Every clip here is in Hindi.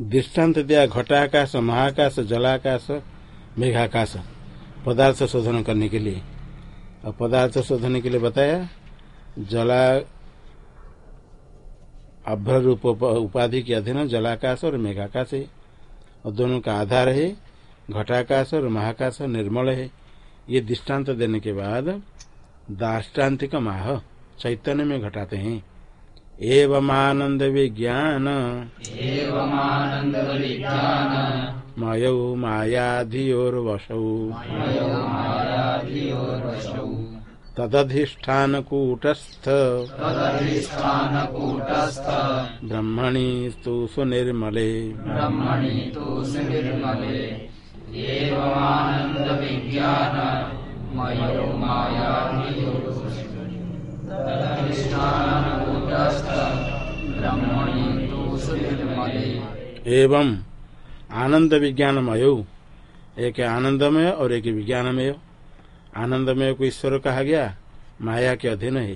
दृष्टांत दिया, घटाकाश, महाकाश, जलाकाश, मेघाकाश, पदार्थ शोधन करने के लिए। और पदार्थ शोधन के लिए बताया, जला अभ्र रूप उपाधि के अधीन जलाकाश और मेघाकाश है। और दोनों का आधार है, घटाकाश और महाकाश निर्मल है। ये दृष्टांत देने के बाद दाष्टान्तिक माह चैतन्य में घटाते हैं। एवं आनंद विज्ञान मयौ मायाधियोर्वशौ। तदधिष्ठानकूटस्थ। ब्रह्मणि सुनिर्मले। ब्रह्मणि तु सुनिर्मले। एवमानन्द विज्ञान मयो ब्रह्मणि तु एवं आनंद विज्ञानमय एक आनंदमय और एक विज्ञानमय। आनंदमय को ईश्वर कहा गया, माया के अधीन है।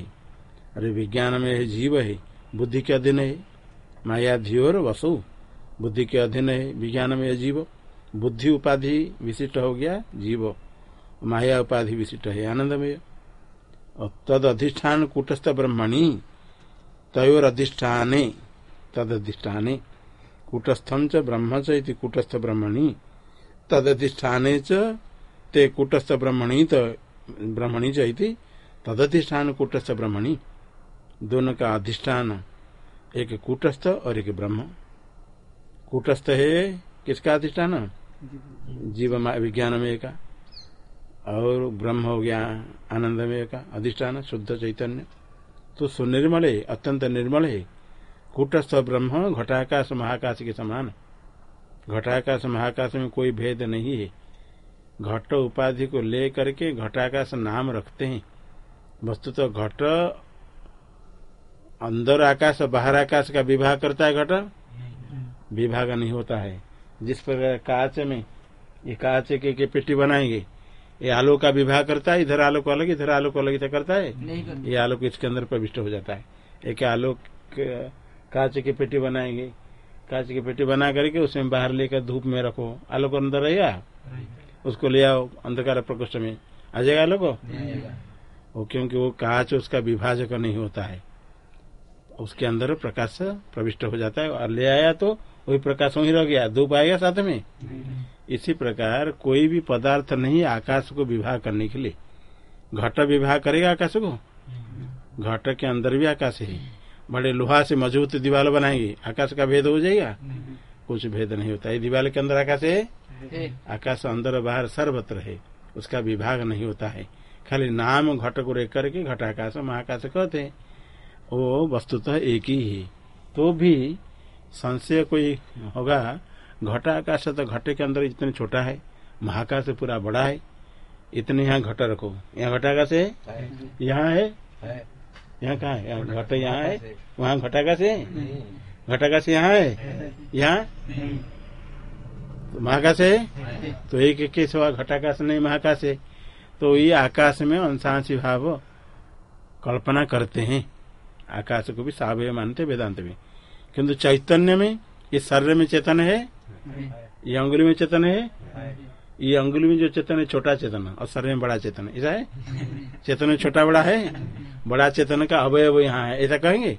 अरे विज्ञान में है, जीव है, बुद्धि के अधीन है। माया धियोर वसु, बुद्धि के अधीन है विज्ञान में जीव। बुद्धि उपाधि विशिष्ट हो गया, जीव। माया उपाधि विशिष्ट है, आनंदमय। तद अधिष्ठान कूटस्थ ब्रह्मणी तयोर अधिष्ठाने तद अधिष्ठाने कूटस्थम च ब्रह्म च कूटस्थ ब्रह्मणी। तद अधिष्ठाने च ते कूटस्थ ब्रह्मणी तो ब्रह्मणी चैती तदधिष्ठान कूटस्थ ब्रह्मणी। दोनों का अधिष्ठान, एक कूटस्थ और एक ब्रह्म। कूटस्थ है किसका अधिष्ठान? जीव विज्ञान में का। और ब्रह्म हो गया आनंदमय का। अधिष्ठान शुद्ध चैतन्य। तो सुनिर्मल है अत्यंत निर्मल। है कूटस्थ ब्रह्म घटाकाश महाकाश के समान। घटाकाश महाकाश में कोई भेद नहीं है। घट उपाधि को ले करके घटाकाश नाम रखते हैं। वस्तु तो घट अंदर आकाश बाहर आकाश का विवाह करता है घट? विभाग नहीं होता है। जिस प्रकार कांच में ये कांच के, के पेटी बनाएँगे ये आलोक का विवाह करता है इधर आलोक अलग इधर आलोक अलग तो करता है? ये आलोक इसके अंदर प्रविष्ट हो जाता है। एक आलोक कांच की पेटी बनाएँगे। कांच की पेटी बना करके उसमें बाहर लेकर धूप में रखो। आलोक अंदर रहेगा उसको ले आओ अंधकार प्रकोष्ठ में। आ जाएगा आलोक वो क्योंकि वो कांच उसका विभाजक नहीं होता है। उसके अंदर प्रकाश प्रविष्ट हो जाता है। और ले आया तो वही प्रकाश वही रह गया धूप आएगा साथ में। इसी प्रकार कोई भी पदार्थ नहीं आकाश को विवाह करने के लिए। घट विवाह करेगा आकाश को? घट के अंदर भी आकाश है। बड़े लोहा से मज़बूत दीवार बनाएँगे आकाश का भेद हो जाएगा? कुछ भेद नहीं होता। है दीवार के अंदर आकाश है? आकाश अंदर बाहर सर्वत्र है। उसका विभाग नहीं होता है। खाली नाम घट को रेख करके घटाकाश महाकाश कहते हैं। वो वस्तुतः एक ही है। तो भी संशय कोई होगा घटाकाश तो घटे के अंदर इतने छोटा है महाकाश पूरा बड़ा है इतने यहाँ घट रखो। यहाँ घटाकाश है? यहाँ है? यहाँ कहा है? घट यहाँ है? वहाँ घटाकाश है? घटाकाश यहाँ है? यहाँ? तो महाकाश है? तो एक एक हुआ घटाकाश नहीं महाकाश है। तो ये आकाश में अंशांशी भाव कल्पना करते हैं। आकाश को भी सावय मानते वेदांत में। किंतु चैतन्य में, ये शरीर में चेतन है, ये अंगुली में चेतन है, ये अंगुली में जो चेतन है, छोटा चेतन और शरीर में बड़ा चेतन ऐसा है? चेतन में छोटा बड़ा है? बड़ा चेतन का अवयव यहाँ है। ऐसा कहेंगे?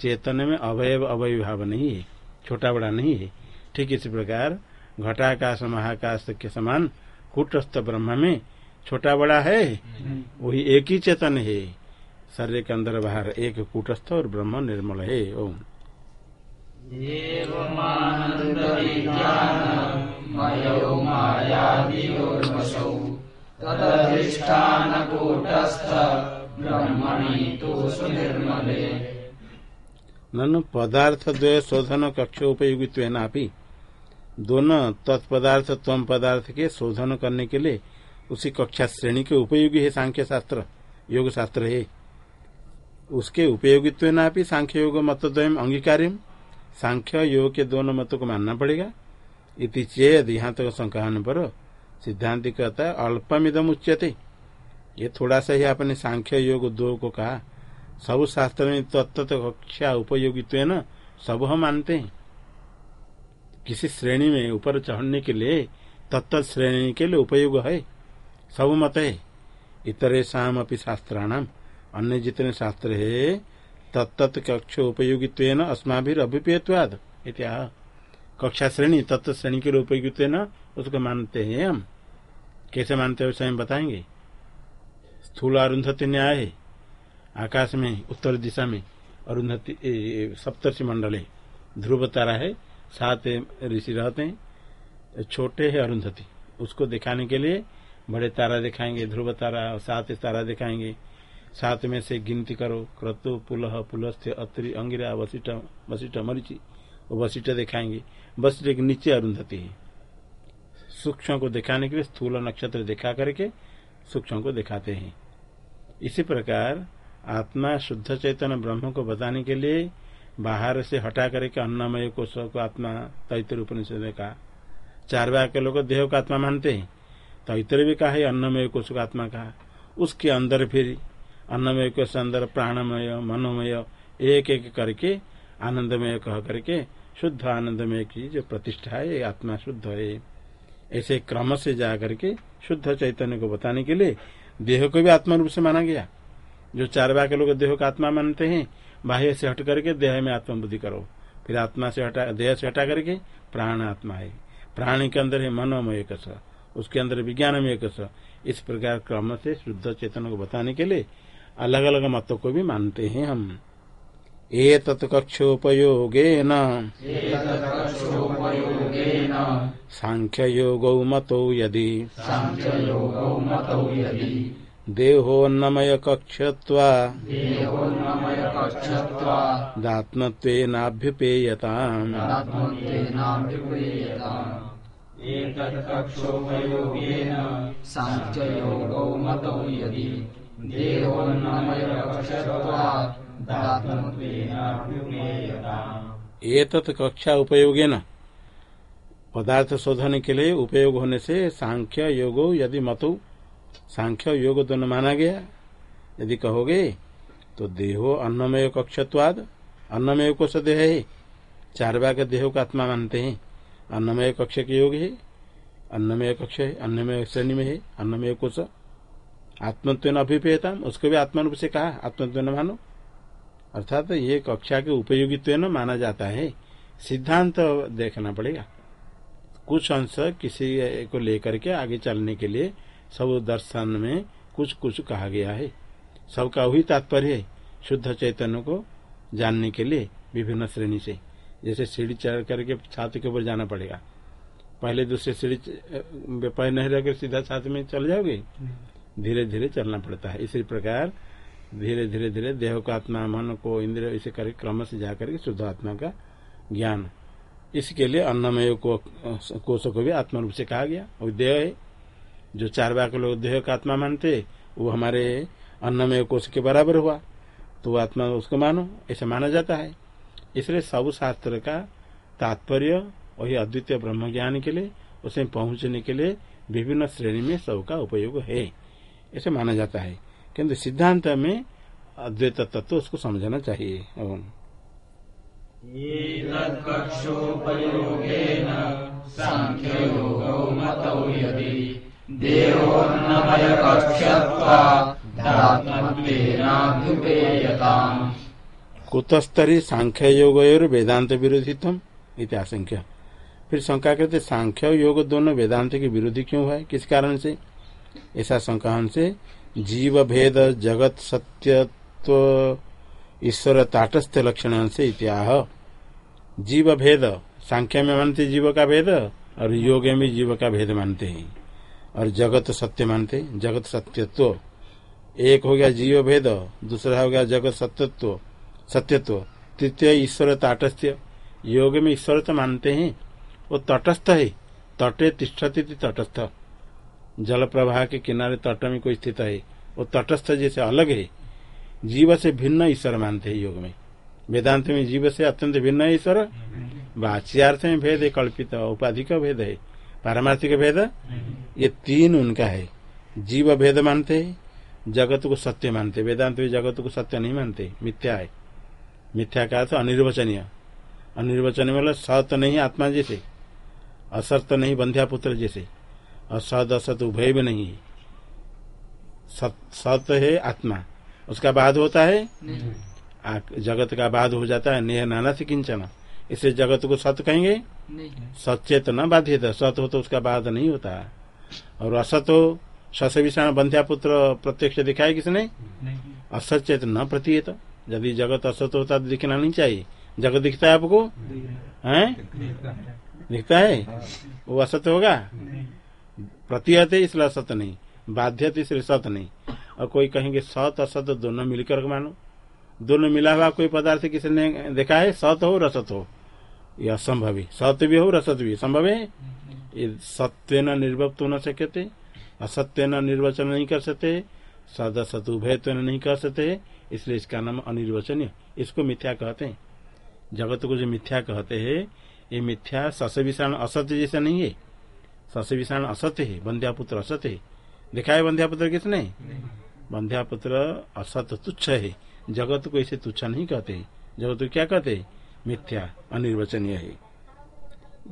चेतन में अवयव अवय भाव नहीं है। छोटा बड़ा नहीं है। ठीक इसी प्रकार, घटाकाश, महाकाश के समान, कुटस्थ ब्रह्म में छोटा बड़ा है, वही एक ही चेतन है। शरीर के अंदर बाहर एक कूटस्थ और ब्रह्म निर्मल है। ओम। ननु पदार्थ द्वय शोधन कक्ष उपयोगित्व नापी दोनों तत्पदार्थ तम पदार्थ के शोधन करने के लिए उसी कक्षा श्रेणी के उपयोगी है सांख्य शास्त्र योग शास्त्र है। उसके उपयोगित्व ना भी सांख्य योग मतद्वयम अंगीकार सांख्य, योग के दोनों मतों को मानना पड़ेगा। इति चेद, यहाँ तक तो संकहन पर। सिद्धांत कहता है अल्पमिदम उच्यते। ये थोड़ा सा ही आपने सांख्य, योग दो को कहा। सब शास्त्र में तत्त कक्षा उपयोगित्व न, सब हम मानते हैं। किसी श्रेणी में ऊपर चढ़ने के लिए तत्त श्रेणी के लिए उपयोग है। सब मत है। इतरे शाम अपनी शास्त्राणाम। अन्य जितने शास्त्र है तत्त कक्ष उपयोगित्व अस्मा भी अभिपेयवाद इत्या कक्षा श्रेणी तत्त श्रेणी के उपयोगित्व उसको मानते हैं हम कैसे मानते हैं, स्वयं बताएँगे। स्थूल अरुंधति न्याय है आकाश में उत्तर दिशा में अरुंधति सप्तर्षि मंडल है ध्रुव तारा है, सात ऋषि रहते हैं, छोटे है अरुंधति उसको दिखाने के लिए बड़े तारा दिखाएँगे ध्रुव तारा सात तारा दिखाएँगे। सात में से गिनती करो, क्रतु, पुलह, पुलस्थ, अत्रि, अंगिरा वशिष्ठ वशिष्ठ मरिचि, वो वशिष्ठ दिखाएँगे। वशिष्ठ के नीचे अरुंधति है। सूक्ष्म को दिखाने के लिए स्थूल नक्षत्र दिखा करके सूक्ष्म को दिखाते हैं। इसी प्रकार आत्मा शुद्ध चैतन्य ब्रह्म को बताने के लिए बाहर से हटा करके अन्नमय कोश को आत्मा तैतर उपनिषद का चार बाग के लोग देह को आत्मा मानते हैं। तैतर भी कहा है, अन्नमय कोश को आत्मा कहा। उसके अंदर फिर अन्नमय कोश अंदर प्राणमय, मनोमय एक एक करके आनंदमय कह करके, शुद्ध आनंदमय की जो प्रतिष्ठा है आत्मा शुद्ध है। ऐसे क्रम से जा करके शुद्ध चैतन्य को बताने के लिए देह को भी आत्मा रूप से माना गया। जो चार बाग के लोग देह को आत्मा मानते हैं, बाह्य से हट करके देह में आत्मा बुद्धि करो। फिर आत्मा से हटा, देह से हटा करके प्राण आत्मा है। प्राणी के अंदर है मनोमय कस, उसके अंदर विज्ञानमय कस। इस प्रकार क्रम से शुद्ध चेतन को बताने के लिए अलग अलग मतों को भी मानते हैं हम। एतत्कक्षोपयोगेन साङ्ख्ययोगौ मतौ यदि। देहोन्नमयकक्षत्वा दात्मत्वेनाभ्युपेयताम्। साङ्ख्ययोगौ मतौ यदि। एतत् कक्षा उपयोगे न पदार्थ शोधन के लिए उपयोग होने से सांख्य योगो यदि मतु, सांख्य योग दोनों माना गया। यदि कहोगे तो देहो अन्नमय कक्षत्वाद अन्नमय कोश देह है। चार बाग देह का आत्मा मानते हैं। अन्नमय कक्ष के योग है। अन्नमय कक्ष है, अन्नमय श्रेणी में है। अन्नमय कोश आत्मत्व अभिपेयता उसको भी आत्मा रूप से कहा आत्मत्व मानो। अर्थात ये कक्षा के उपयोगित्व न माना जाता है। सिद्धांत तो देखना पड़ेगा। कुछ अंश किसी को लेकर के आगे चलने के लिए सब दर्शन में कुछ कुछ कहा गया है। सबका वही तात्पर्य है, शुद्ध चैतन्य को जानने के लिए विभिन्न श्रेणी से। जैसे सीढ़ी चढ़ करके छात्र के ऊपर जाना पड़ेगा। पहले दूसरे सीढ़ी पैर नहीं रहकर सीधा छात्र में चल जाओगे? धीरे धीरे चलना पड़ता है। इसी प्रकार धीरे धीरे धीरे देह को आत्मा मन को इंद्र इसे कर क्रम से जाकर के शुद्ध आत्मा का ज्ञान। इसके लिए अन्नमय को कोष को भी आत्मा रूप से कहा गया। और देह है। जो चार बाग लोग देह का आत्मा मानते, वो हमारे अन्नमय कोष के बराबर हुआ। तो आत्मा उसको मानो, ऐसे माना जाता है। इसलिए सब शास्त्र का तात्पर्य वही अद्वितीय ब्रह्म ज्ञान के लिए, उसे पहुँचने के लिए विभिन्न श्रेणी में सबका उपयोग है। ऐसे माना जाता है। किंतु सिद्धांत में अद्वैत तत्व उसको समझना चाहिए एवं। कुतस्तरी सांख्य योग और वेदांत विरोधित्व इत्याशंख्य फिर शंका करते सांख्य योग दोनों वेदांत के विरोधी क्यों है? किस कारण से? ऐसा शंका से जीव भेद जगत सत्यत्व ईश्वर ताटस्थ लक्षण से इत्याह। जीव भेद, सांख्य में मानते जीव का भेद और योग में जीव का भेद मानते हैं। और जगत सत्य मानते, जगत सत्यत्व। एक हो गया जीव भेद, दूसरा हो गया जगत सत्यत्व सत्यत्व। तृतीय ईश्वर ताटस्थ्य योग में ईश्वर तो मानते हैं। वो तटस्थ है, तटे तिष्ठती तटस्थ। जल प्रवाह के किनारे तट में कोई स्थित है, वो तटस्थ जैसे अलग है। जीव से भिन्न ईश्वर मानते हैं योग में। वेदांत में जीव से अत्यंत भिन्न ईश्वर। वाच्यार्थ में भेद है, कल्पित उपाधि का भेद है। पारमार्थिक भेद? ये तीन उनका है। जीव भेद मानते है, जगत को सत्य मानते वेदांत में जगत को सत्य नहीं मानते, मिथ्या है। मिथ्या का अर्थ अनिर्वचनीय। अनिर्वचनीय मतलब सत्य नहीं, आत्मा जैसे। असत नहीं, बंध्या पुत्र जैसे। और सद असत उभय भी नहीं। सत सत है आत्मा। उसका बाद होता है? आ- जगत का बाद हो जाता है नेह नाना से किंचन। इसे जगत को सत कहेंगे? नहीं। सचेत न बाध्य सत हो तो उसका बाद नहीं होता। और असत हो सस विषाण बंध्या पुत्र प्रत्यक्ष दिखाए किसने? नहीं। असचेत न प्रतीयत यदि जगत असत होता तो दिखना नहीं चाहिए। जगत दिखता है आपको? हैं। दिखता है। वो असत होगा? प्रतीयत इसलिए असत नहीं, बाध्यत इसलिए सत नहीं। और कोई कहेंगे सत असत दोनों मिलकर मानो। दोनों मिला हुआ कोई पदार्थ किसी ने देखा है, सत हो, रसत हो। यह असंभव है। सत्य भी हो, रसत भी। संभव है? ये सत्य न निर्वक्त न सकते असत्य न निर्वचन नहीं कर सकते सद असत उभय तो नहीं कर सकते। इसलिए इसका नाम अनिर्वचनीय। इसको मिथ्या कहते हैं। जगत को जो मिथ्या कहते हैं, ये मिथ्या सस विषाण असत्य जैसा नहीं है। सस विषाण असत्य है बंध्यापुत्र असत्य है। देखा है बंध्या पुत्र किसने? बंध्या पुत्र असत तुच्छ है। जगत को इसे तुच्छ नहीं कहते जगत को क्या कहते मिथ्या अनिर्वचनीय है।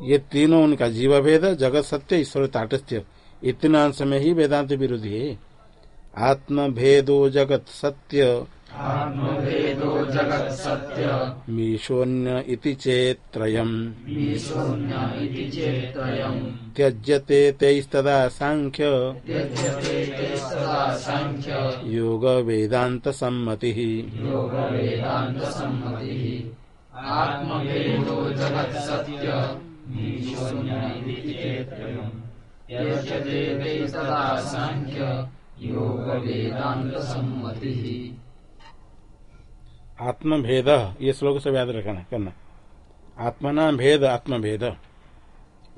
ये तीनों उनका जीव भेद जगत सत्य ईश्वर ताटस्थ्य इतना अंश में ही वेदांत विरोधी है। आत्म भेदो जगत सत्य। आत्मभेदो जगत् सत्य। मीशोन्य इति चेत्त्रयम् शून्य इति चेत्त्रयम् त्यज्यते तैस्तदा साङ्ख्य त्यज्यते ते सदा साङ्ख्य योग वेदांत सम्मतिः योगवेदान्तसम्मतिः। आत्मभेदो जगत् सत्य। शून्य इति चेत्त्रयम् त्यज्यते ते सदा साङ्ख्य योगवेदान्तसम्मतिः आत्म भेद ये श्लोक से याद रखना, करना। आत्मना भेद आत्म भेद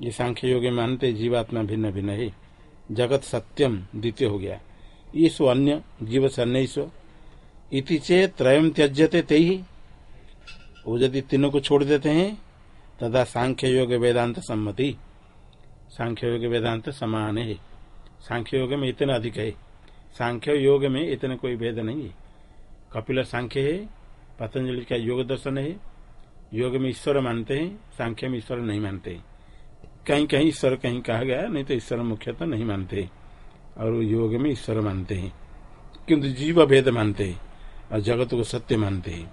ये सांख्य योग मानते जीवात्मा भिन्न भिन्न है। जगत सत्यम द्वितीय हो गया। ईश्व अन्य, जीव से अन्य इति चे त्रयम त्यज्यते ते। ही वो यदि तीनों को छोड़ देते हैं तथा सांख्य योग वेदांत सम्मति। सांख्य योग वेदांत समान। है सांख्य योग में इतना अधिक है। सांख्य योग में इतने कोई भेद नहीं है। कपिल सांख्य है, पतंजलि का योग दर्शन है। योग में ईश्वर मानते हैं, सांख्य में ईश्वर नहीं मानते। कहीं कहीं ईश्वर कहीं कहा गया, नहीं तो ईश्वर मुख्यतः नहीं मानते। और योग में ईश्वर मानते हैं। किंतु जीव भेद मानते हैं और जगत को सत्य मानते हैं।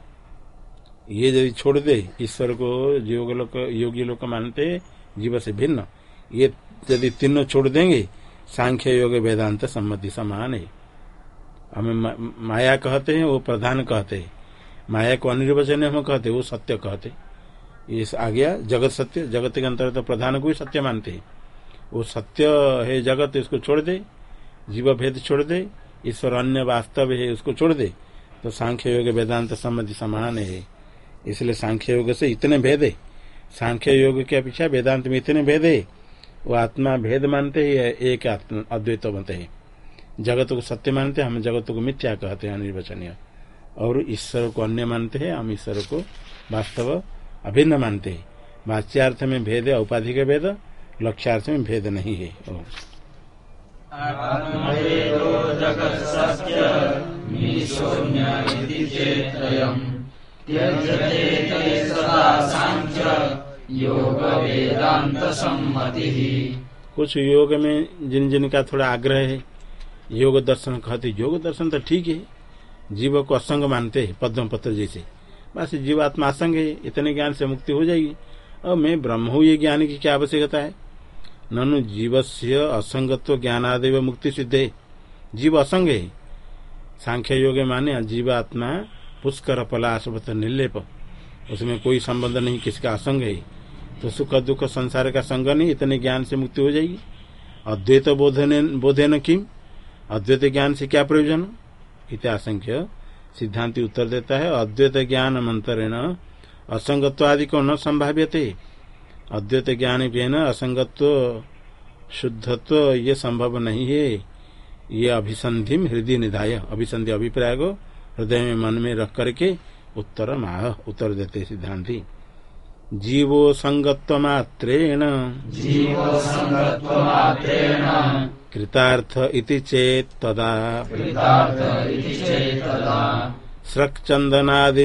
ये यदि छोड़ दे, ईश्वर को योग लोग योगी लोग मानते जीव से भिन्न। ये यदि तीनों छोड़ देंगे, सांख्य योग वेदांत सम्मति समान है। हमें मा- माया कहते हैं, वो प्रधान कहते हैं। माया को अनिर्वचन हम कहते वो सत्य कहते। ये आ गया, जगत सत्य, जगत के अंतर्गत तो प्रधान को ही सत्य मानते हैं। वो सत्य है जगत इसको छोड़ दे, जीव भेद छोड़ दे, ईश्वर अन्य वास्तव है, उसको छोड़ दे। तो सांख्य योग वेदांत सम्मति समान है। इसलिए सांख्य योग से इतने भेद है। सांख्य योग की अपेक्षा वेदांत में इतने भेद है। वो आत्मा भेद मानते ही है एक आत्मा, अद्वैत बनते हैं। जगत को सत्य मानते हैं हम जगत को मिथ्या कहते हैं अनिर्वचनीय और ईश्वर को अन्य मानते हैं हम ईश्वर को वास्तव अभिन्न मानते हैं। वाच्यार्थ में भेद है औपाधिक भेद लक्ष्यार्थ में भेद नहीं है। कुछ योग में जिन जिन का थोड़ा आग्रह है योग दर्शन कहते, योग दर्शन तो ठीक है। जीव को असंग मानते हैं, पद्म पत्र जैसे। बस जीवात्मा असंग है, इतने ज्ञान से मुक्ति हो जाएगी। और मैं ब्रह्म हूँ, ये ज्ञान की क्या आवश्यकता है? ननु जीव से असंगत्व ज्ञानादेव मुक्ति सिद्ध। है जीव असंग है। सांख्य योग माने जीवात्मा पुष्कर पलाशवत निर्लेप। उसमें कोई संबंध नहीं, किसका असंग है? तो सुख दुख संसार का संग नहीं, इतने ज्ञान से मुक्ति हो जाएगी। अद्वैत बोधने बोधे किम? अद्वैत ज्ञान से क्या प्रयोजन? इत्याशंख्य सिद्धांति उत्तर देता है, अद्वैत ज्ञान मंत्रेण असंगत्व आदि को न संभाव्य अद्वैत ज्ञान भी न असंगत्व, शुद्धत्व ये संभव नहीं है। ये अभिसंधि हृदय निधाय, अभिसंधि अभिप्राय को हृदय में मन में रख करके उत्तर माह उत्तर देते सिद्धांति। जीवो संगत्व मात्रेण जीवो इति चेत तदा कृतार्थ इति चेत् तदा। स्रक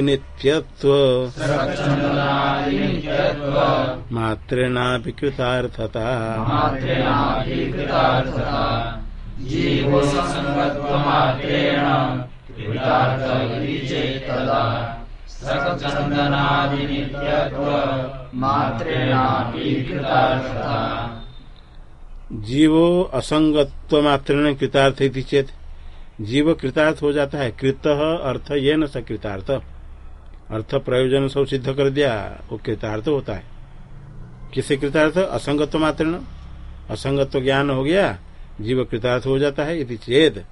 नित्यत्व सर्वचन्दनादिनित्यत्व कृतार्थता। मात्रेणापि कृतार्थता। मात्रेणापि कृतार्थता। जीवो असंगत्व मात्र कृतार्थ इति चेत। जीव कृतार्थ हो जाता है। कृत अर्थ ये न सकृतार्थ अर्थ प्रयोजन सब सिद्ध कर दिया, वो कृतार्थ होता है। किसे कृतार्थ? असंगत्व मात्र असंगत्व ज्ञान हो गया, जीव कृतार्थ हो जाता है इति चेत।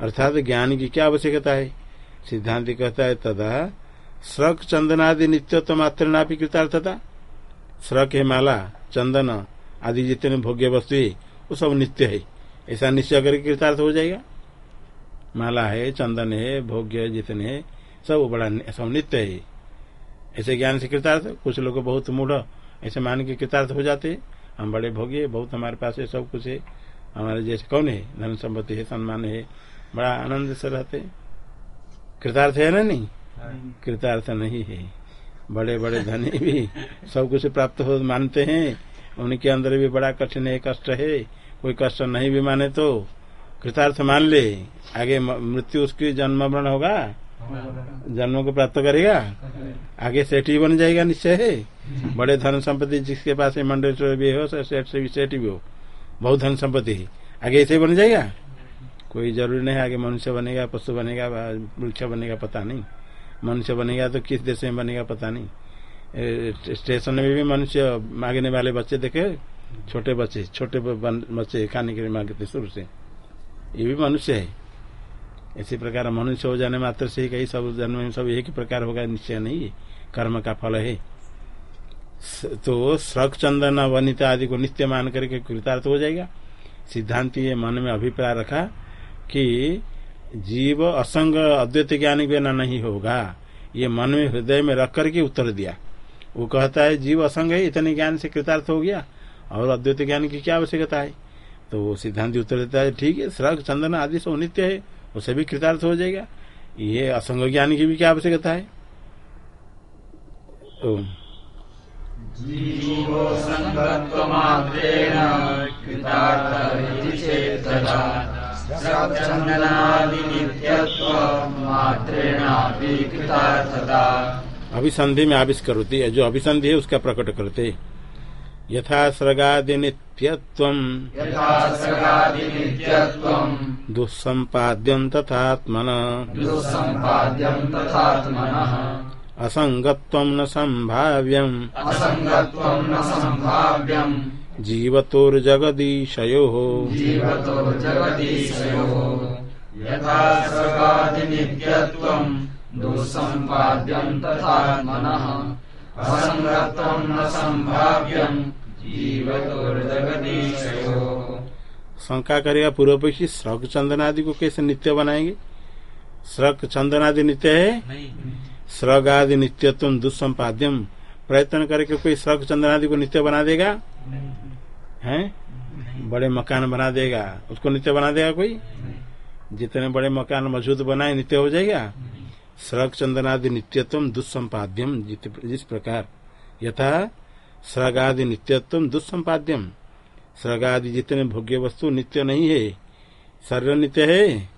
अर्थात ज्ञान की क्या आवश्यकता है? सिद्धांत कहता है, तदा स्रक चंदनादि नित्यत्व मात्र नापी कृतार्थता। स्रक है माला, चंदन आदि जितने भोग्य वस्तु है वो सब नित्य है। ऐसा निश्चय करके कृतार्थ हो जाएगा। माला है चंदन है भोग्य जितने है सब बड़ा सब नित्य है। ऐसे ज्ञान से कृतार्थ कुछ लोग बहुत मूढ़ ऐसे मान के कृतार्थ हो जाते हम बड़े भोग्य बहुत हमारे पास है सब कुछ है। हमारे जैसे कौन है? धन संपत्ति है सम्मान है बड़ा आनंद से रहते कृतार्थ है ना नहीं? कृतार्थ नहीं है। बड़े बड़े धनी भी सब कुछ प्राप्त हो मानते हैं। उनके अंदर भी बड़ा कठिन है, कष्ट है। कोई कष्ट नहीं भी माने तो कृतार्थ मान ले। आगे मृत्यु उसकी जन्म मरण होगा। जन्म को प्राप्त करेगा। आगे सेठ ही बन जाएगा, निश्चय है। बड़े धन संपत्ति जिसके पास मंडल भी हो सेठ से भी सेठ भी हो, बहुत धन संपत्ति आगे ऐसे बन जाएगा। कोई ज़रूरी नहीं, आगे मनुष्य बनेगा, पशु बनेगा वृक्ष बनेगा, पता नहीं। मनुष्य बनेगा तो किस देश में बनेगा, पता नहीं। स्टेशन में भी मनुष्य मांगने वाले बच्चे देखे, छोटे बच्चे छोटे बच्चे खाने के लिए मांगते शुरू से। ये भी मनुष्य है। इसी प्रकार मनुष्य हो जाने मात्र से कई सब जन्म में सब एक ही प्रकार होगा, निश्चय नहीं है। कर्म का फल है। तो श्रक चंदन, वनिता आदि को नित्य मान करके कृतार्थ हो जाएगा। सिद्धांत ये मन में अभिप्राय रखा कि जीव असंग अद्वैत ज्ञान के बिना नहीं होगा। ये मन में हृदय में रख करके उत्तर दिया। वो कहता है, जीव असंग है, इतने ज्ञान से कृतार्थ हो गया, और अद्वैत ज्ञान की क्या आवश्यकता है? तो वो सिद्धांत उत्तर देता है, ठीक है श्रग चंदन आदि सब नित्य है, उसे भी कृतार्थ हो जाएगा। ये असंग ज्ञान की भी क्या आवश्यकता है? कृतार्थ इति अभिसंधि में आविष् है जो अभिसंधि है उसका प्रकट करते। यथा स्रगादि नित्यत्वम् सगादिनित्यत्वम् दुःसम्पाद्यम् तथात्मन। असङ्गत्वम् न संभाव्यम जीवतोर्जगदीशयोः। जीवतो जगदीशयोः यथा दुःसम्पाद्यम् तथात्मनः असङ्गत्वम् न सम्भाव्यम्। जीवतोर्जगदीशयोः। शंका करेगा पूर्व पक्षी श्रक चंदन आदि को कैसे नित्य बनाएँगे? श्रक चंदन आदि नित्य है? श्रग आदि नित्यत्व दुस्संपाद्यम प्रयत्न करके कोई श्रक चंदन आदि को नित्य बना देगा? हैं? बड़े मकान बना देगा। उसको नित्य बना देगा कोई? जितने बड़े मकान मज़बूत बनाए नित्य हो जाएगा? श्रग चंदनादि नित्यत्व दुस्संपाद्यम जिस प्रकार। यथा श्रग आदि नित्यत्व दुस्संपाद्यम श्रग आदि जितने भोग्य वस्तु नित्य नहीं है, सर्व नित्य है,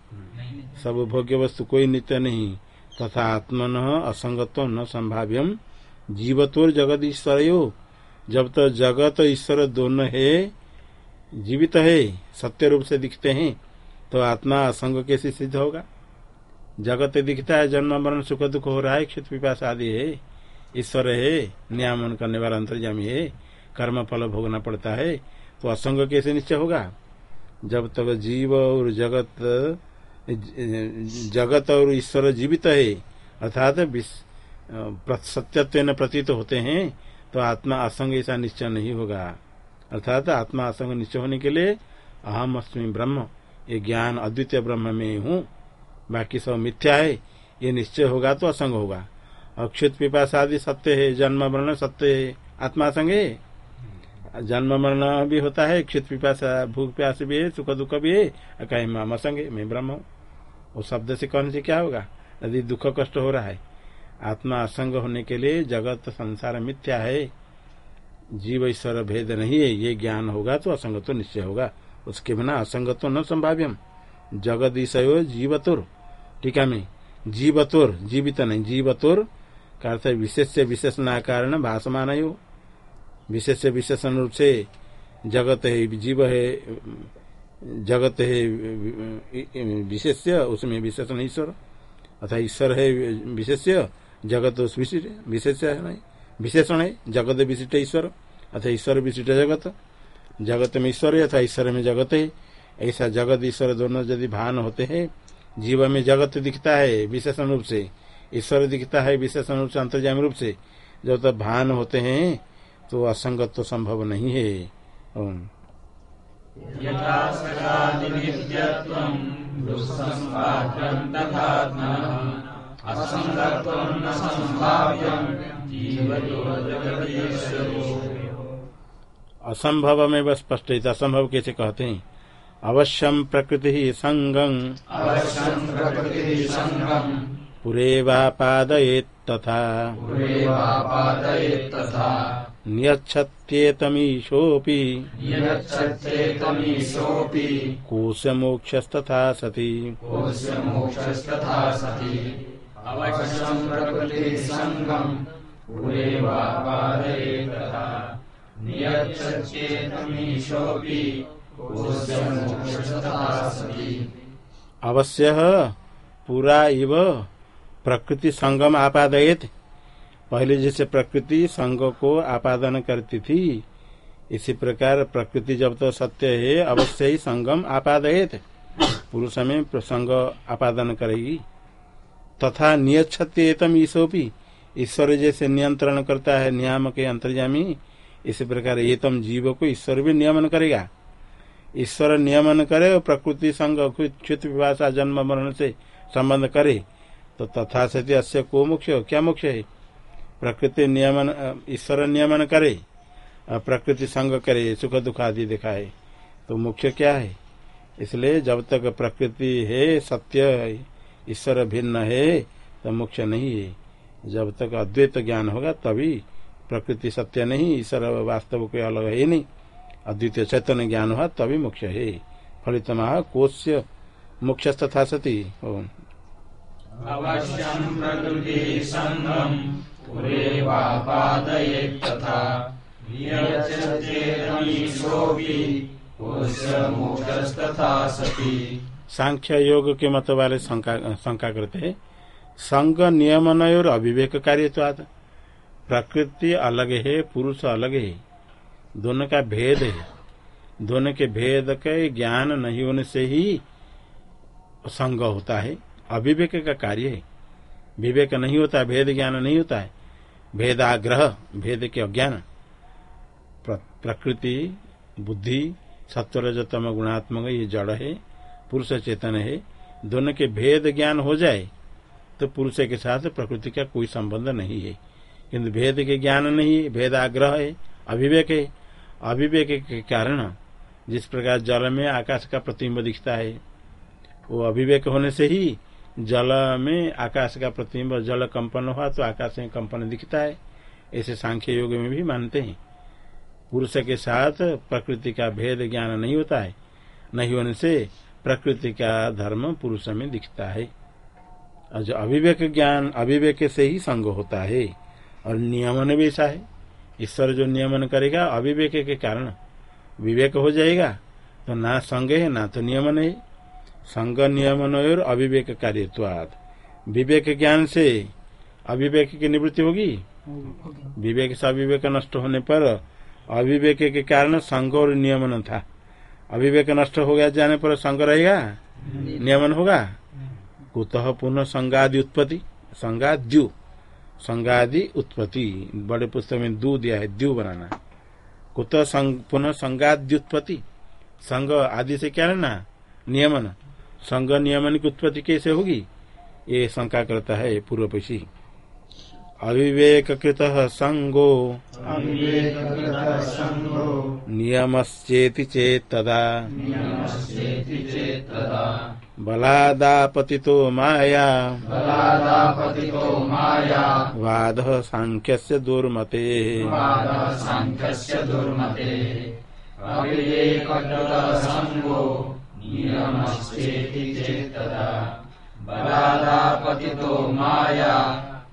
सब भोग्य वस्तु कोई नित्य नहीं। तथा आत्मन असंगत्व न संभाव्यम जीवतोर जगत ईश्वर जब तक तो जगत ईश्वर दोनों है, जीवित है, सत्य रूप से दिखते हैं तो आत्मा असंग कैसे सिद्ध होगा? जगत दिखता है, जन्म, मरण, सुख, दुख हो रहा है, क्षित विपास आदि है। ईश्वर है नियामन करने वाला अंतर्जामी है। कर्म, फल भोगना पड़ता है तो असंग कैसे निश्चय होगा? जब तक जीव और जगत जगत और ईश्वर जीवित है, अर्थात सत्यत्व प्रतीत होते हैं तो आत्मा असंग ऐसा निश्चय नहीं होगा। अर्थात आत्मा असंग निश्चय होने के लिए अहम अस्मी ब्रह्म, ये ज्ञान अद्वितीय ब्रह्म में हूँ। बाकी सब मिथ्या है, ये निश्चय होगा तो असंग होगा। अक्षुत पिपास आदि सत्य है, जन्म मरण सत्य है, आत्मा संग है। जन्म मरण भी होता है, क्षित पिपासा भूख प्यास भी है, सुख दुख भी है कहीं मामा संग मैं ब्रह्म हूँ। वो शब्द से कौन से क्या होगा? यदि दुख कष्ट हो रहा है, आत्मा असंग होने के लिए जगत संसार मिथ्या है, जीव ईश्वर भेद नहीं है, ये ज्ञान होगा तो असंग तो निश्चय होगा। उसके बिना असंग तो न संभाव्यम। जगत ईशयो जीवतुर। टीका में जीवतुर, जीवित नहीं, जीवतुर, का अर्थ विशेष विशेषण कारण भाषमान हो विशेष विशेषण रूप से जगत है, जीव है, जगत है, विशेष्य, उसमें विशेषण ईश्वर। अथा ईश्वर है विशेष्य, जगत विशिष्ट विशेष है नहीं। विशेषण है, जगत विशिष्ट ईश्वर। अथा ईश्वर विशिष्ट जगत। जगत में ईश्वर है अथा ईश्वर में जगत है। ऐसा जगत ईश्वर दोनों यदि भान होते हैं जीव में जगत दिखता है विशेषण रूप से ईश्वर दिखता है विशेषण रूप से अंतर्जाम रूप से। जब तक भान होते हैं तो असंगत तो संभव नहीं है। असंभव में बस स्पष्ट असंभव कैसे कहते हैं? अवश्यम प्रकृति संगम पुरेवापादयेत् तथा पुरेवापादयेत् तथा कोशमोक्षस्तथा सति। नियच्छत्येतमीशोऽपि। अवश्य पूरा इव प्रकृति संगम आपादयत। पहले जैसे प्रकृति संग को आपादन करती थी, इसी प्रकार प्रकृति जब तो सत्य है, अवश्य ही संगम आपादयत। पुरुष में संग आपादन करेगी। तथा नियक्षत्यतम ईशोपी ईश्वर जैसे नियंत्रण करता है, नियामक अंतर्जामी इसी प्रकार एतम जीव को ईश्वर भी नियमन करेगा। ईश्वर नियमन करे और प्रकृति संग क्षुत विभाषा जन्म मरण से संबंध करे तो तथा सत्य अस्य को मुख्य क्या मुख्य है? प्रकृति नियमन ईश्वर नियमन करे प्रकृति संग करे, सुख दुख आदि दिखाए तो मुख्य क्या है? इसलिए जब तक प्रकृति है, सत्य ईश्वर भिन्न है तो मुख्य नहीं है। जब तक अद्वैत ज्ञान होगा, तभी प्रकृति सत्य नहीं, ईश्वर वास्तव कोई अलग है नहीं। अद्वितीय चैतन्य ज्ञान हुआ तभी मुख्य है। फलित कोश्य मुख्य तथा। सती। सांख्य योग के मत वाले शंका करते हैं। संग नियमन और अविवेक कार्यवाद प्रकृति अलग है पुरुष अलग है। दोनों का भेद है। दोनों के भेद के ज्ञान नहीं होने से ही संग होता है। अविवेक का कार्य है। विवेक नहीं होता, भेद ज्ञान नहीं होता है। भेदाग्रह, भेद के अज्ञान। प्रकृति, बुद्धि, सत्वरजतम गुणात्मक, ये जड़ है, पुरुष चेतन है। दोनों के भेद ज्ञान हो जाए तो पुरुष के साथ प्रकृति का कोई संबंध नहीं है। किंतु भेद के ज्ञान नहीं है, भेदाग्रह है अभिवेक है। अविवेक के कारण जिस प्रकार जल में आकाश का प्रतिबिंब दिखता है, वो अभिवेक होने से ही जल में आकाश का प्रतिबिंब, जल कंपन हुआ तो आकाश में कंपन दिखता है। ऐसे सांख्य योग में भी मानते हैं। पुरुष के साथ प्रकृति का भेद ज्ञान नहीं होता है। नहीं होने से प्रकृति का धर्म पुरुष में दिखता है। और जो अभिवेक ज्ञान, अभिवेक से ही संग होता है। और नियमन भी ऐसा है। ईश्वर जो नियमन करेगा अविवेक के कारण। विवेक हो जाएगा तो ना संग है ना तो नियमन है। संग नियमन और अविवेक कार्यवाद विवेक ज्ञान से अविवेक की निवृत्ति होगी। विवेक से अविवेक नष्ट होने पर अविवेक के कारण संग और नियमन था। अविवेक नष्ट हो गया जाने पर संग रहेगा? नियमन होगा। कुतः पुनः संगादि उत्पत्ति संगाद्यु। संगादि उत्पत्ति। बड़े पुस्तक में दू दिया है द्यू बनाना कुत पुनः संगाद्युत्पत्ति संग आदि से क्या लेना? नियमन। संग नियमन की उत्पत्ति कैसे होगी? ये शंका करता है पूर्व पक्षी अविवेक कृत संगो। नियमश्चेति चेत तदा बलादापतितो माया। बलादापतितो माया। वाद दुर्मते। साङ्ख्यस्य दुर्मते। बलादापतितो माया।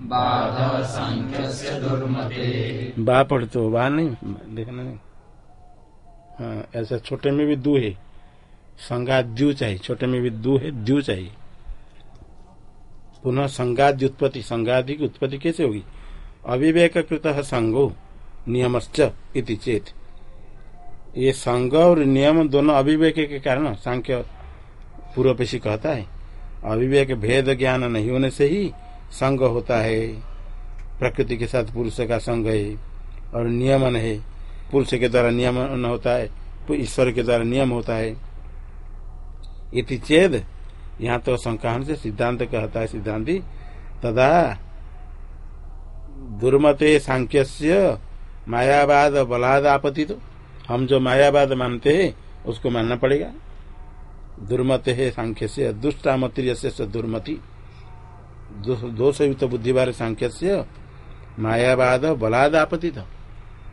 बाधः साङ्ख्यस्य दुर्मते। बा पढ़ते हो बा नहीं देखना नहीं। हाँ ऐसा छोटे में भी दू है। संगात द्यू चाहिए। छोटे में भी दू है, द्यू चाहिए। पुनः संगात उत्पत्ति, संगादि की उत्पत्ति कैसे होगी? अविवेक कृत संगो नियमश्च इति चेत। ये संग और नियम दोनों अविवेक के कारण सांख्य पूर्व पेशी कहता है। अविवेक भेद ज्ञान नहीं होने से ही संग होता है। प्रकृति के साथ पुरुष का संग है और नियमन है पुरुष के द्वारा नियमन होता है ईश्वर के द्वारा नियम होता है। इति चेद। यहाँ तो संकाहन से सिद्धांत कहता है सिद्धांति, तदा दुर्मते सांख्य मायावाद बलाद आपत्ति तो हम जो मायावाद मानते हैं, उसको मानना पड़ेगा। दुर्मत है सांख्य से दुष्टामति से दुर्मति। दोष युक्त बुद्धि वाले सांख्य से मायावाद बलाद आपत्ति तो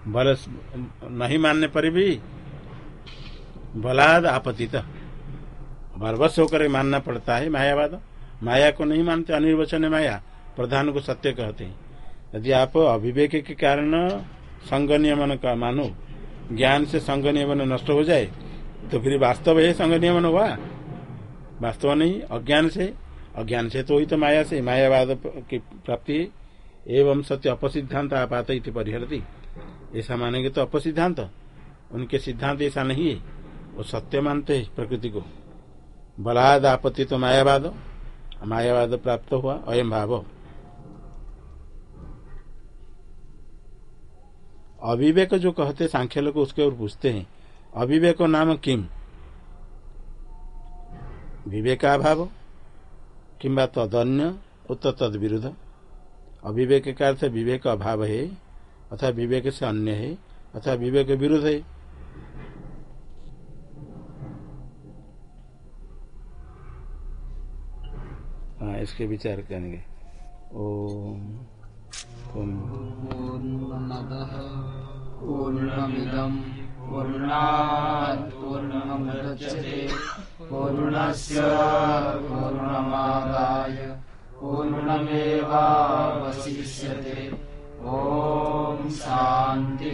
बल नहीं मानने पर भी बलाद आपतित बरबस होकर मानना पड़ता है, मायावाद। माया को नहीं मानते, अनिर्वचन माया। प्रधान को सत्य कहते हैं। यदि आप अभिवेक के कारण संग नियमन का मानो, ज्ञान से संग नियमन नष्ट हो जाए तो फिर वास्तव है संग नियमन हुआ? वास्तव नहीं, अज्ञान से। अज्ञान से तो ही तो माया से, मायावाद की प्राप्ति एवं सत्य अपसिद्धांत आप आते आपात परिहरती। ऐसा मानेंगे तो अपसिद्धांत। उनके सिद्धांत ऐसा नहीं है। वो सत्य मानते हैं प्रकृति को। बलाद आपत्ति तो मायावाद मायावाद प्राप्त हुआ, अयम भाव अविवेक जो कहते सांख्य लोग उसके और पूछते हैं, अविवेक नाम किम? विवेकाभाव किम्बा तदन्य उत तद विरुद्ध। अविवेक का अर्थ विवेक अभाव है, अथवा विवेक से अन्य है, अथवा विवेक विरुद्ध है। हाँ इसके विचार करेंगे। ओम पूर्णमदः पूर्णमिदम् पूर्णात् पूर्णमुदच्यते। पूर्णस्य पूर्णमादाय पूर्णमेवावशिष्यते। ॐ शान्ति।